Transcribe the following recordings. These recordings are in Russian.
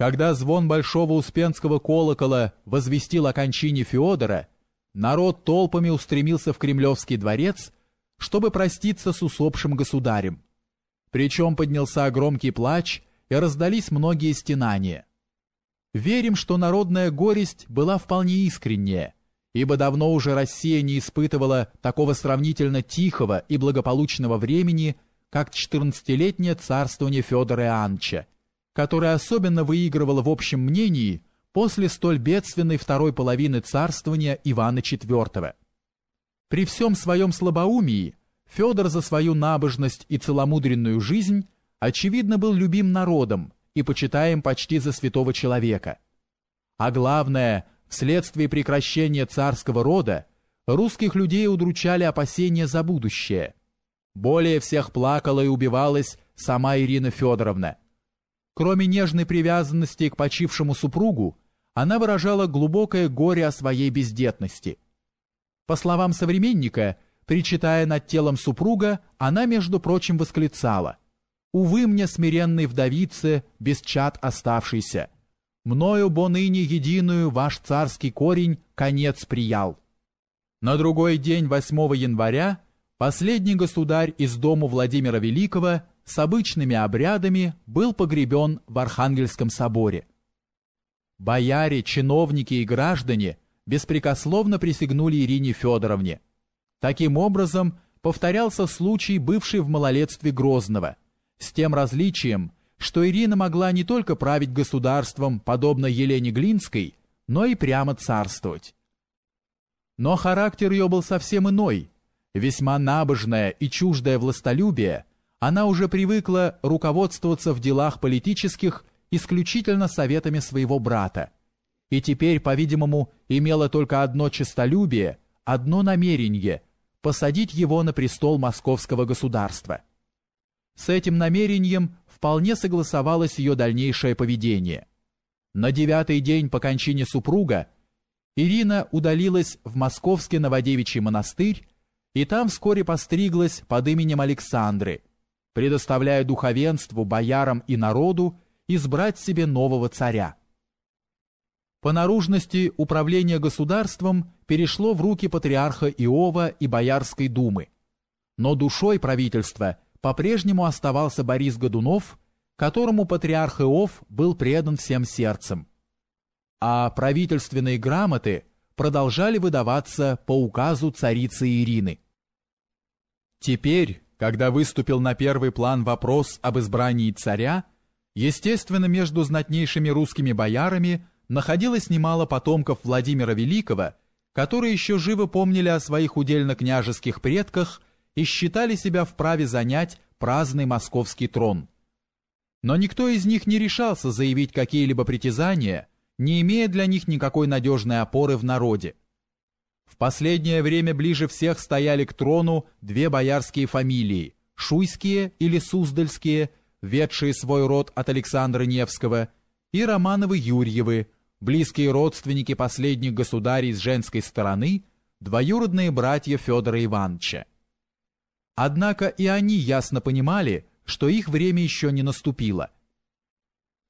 Когда звон большого успенского колокола возвестил о кончине Феодора, народ толпами устремился в Кремлевский дворец, чтобы проститься с усопшим государем. Причем поднялся громкий плач и раздались многие стенания. Верим, что народная горесть была вполне искренняя, ибо давно уже Россия не испытывала такого сравнительно тихого и благополучного времени, как 14-летнее царствование Федора Иоанновича, которое особенно выигрывало в общем мнении после столь бедственной второй половины царствования Ивана IV. При всем своем слабоумии Федор за свою набожность и целомудренную жизнь очевидно был любим народом и почитаем почти за святого человека. А главное, вследствие прекращения царского рода, русских людей удручали опасения за будущее. Более всех плакала и убивалась сама Ирина Федоровна, Кроме нежной привязанности к почившему супругу, она выражала глубокое горе о своей бездетности. По словам современника, причитая над телом супруга, она, между прочим, восклицала «Увы мне, смиренной вдовице, без чад оставшийся, мною бо ныне единую ваш царский корень конец приял». На другой день, 8 января, последний государь из дому Владимира Великого с обычными обрядами был погребен в Архангельском соборе. Бояре, чиновники и граждане беспрекословно присягнули Ирине Федоровне. Таким образом, повторялся случай, бывший в малолетстве Грозного, с тем различием, что Ирина могла не только править государством, подобно Елене Глинской, но и прямо царствовать. Но характер ее был совсем иной, весьма набожное и чуждое властолюбие – она уже привыкла руководствоваться в делах политических исключительно советами своего брата, и теперь, по-видимому, имела только одно честолюбие, одно намерение – посадить его на престол московского государства. С этим намерением вполне согласовалось ее дальнейшее поведение. На девятый день по кончине супруга Ирина удалилась в московский Новодевичий монастырь и там вскоре постриглась под именем Александры – предоставляя духовенству, боярам и народу избрать себе нового царя. По наружности управление государством перешло в руки патриарха Иова и Боярской думы, но душой правительства по-прежнему оставался Борис Годунов, которому патриарх Иов был предан всем сердцем. А правительственные грамоты продолжали выдаваться по указу царицы Ирины. Теперь, когда выступил на первый план вопрос об избрании царя, естественно, между знатнейшими русскими боярами находилось немало потомков Владимира Великого, которые еще живо помнили о своих удельно-княжеских предках и считали себя вправе занять праздный московский трон. Но никто из них не решался заявить какие-либо притязания, не имея для них никакой надежной опоры в народе. В последнее время ближе всех стояли к трону две боярские фамилии – Шуйские или Суздальские, ведшие свой род от Александра Невского, и Романовы-Юрьевы, близкие родственники последних государей с женской стороны, двоюродные братья Федора Ивановича. Однако и они ясно понимали, что их время еще не наступило.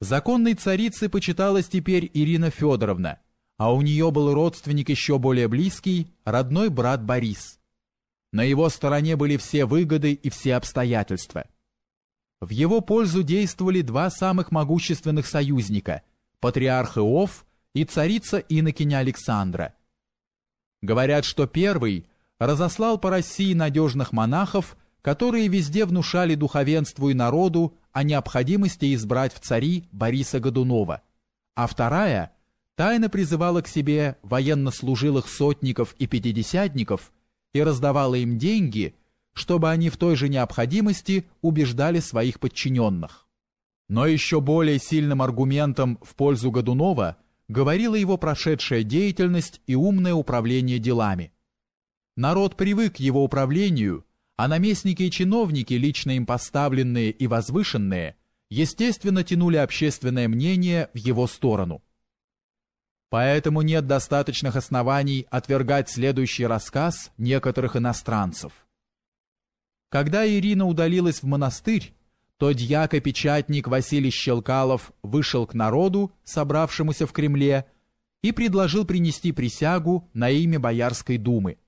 Законной царицей почиталась теперь Ирина Федоровна – а у нее был родственник еще более близкий, родной брат Борис. На его стороне были все выгоды и все обстоятельства. В его пользу действовали два самых могущественных союзника – патриарх Иов и царица Инокиня Александра. Говорят, что первый разослал по России надежных монахов, которые везде внушали духовенству и народу о необходимости избрать в цари Бориса Годунова, а вторая – тайно призывала к себе военнослужилых сотников и пятидесятников и раздавала им деньги, чтобы они в той же необходимости убеждали своих подчиненных. Но еще более сильным аргументом в пользу Годунова говорила его прошедшая деятельность и умное управление делами. Народ привык к его управлению, а наместники и чиновники, лично им поставленные и возвышенные, естественно тянули общественное мнение в его сторону. Поэтому нет достаточных оснований отвергать следующий рассказ некоторых иностранцев. Когда Ирина удалилась в монастырь, то дьяко-печатник Василий Щелкалов вышел к народу, собравшемуся в Кремле, и предложил принести присягу на имя Боярской думы.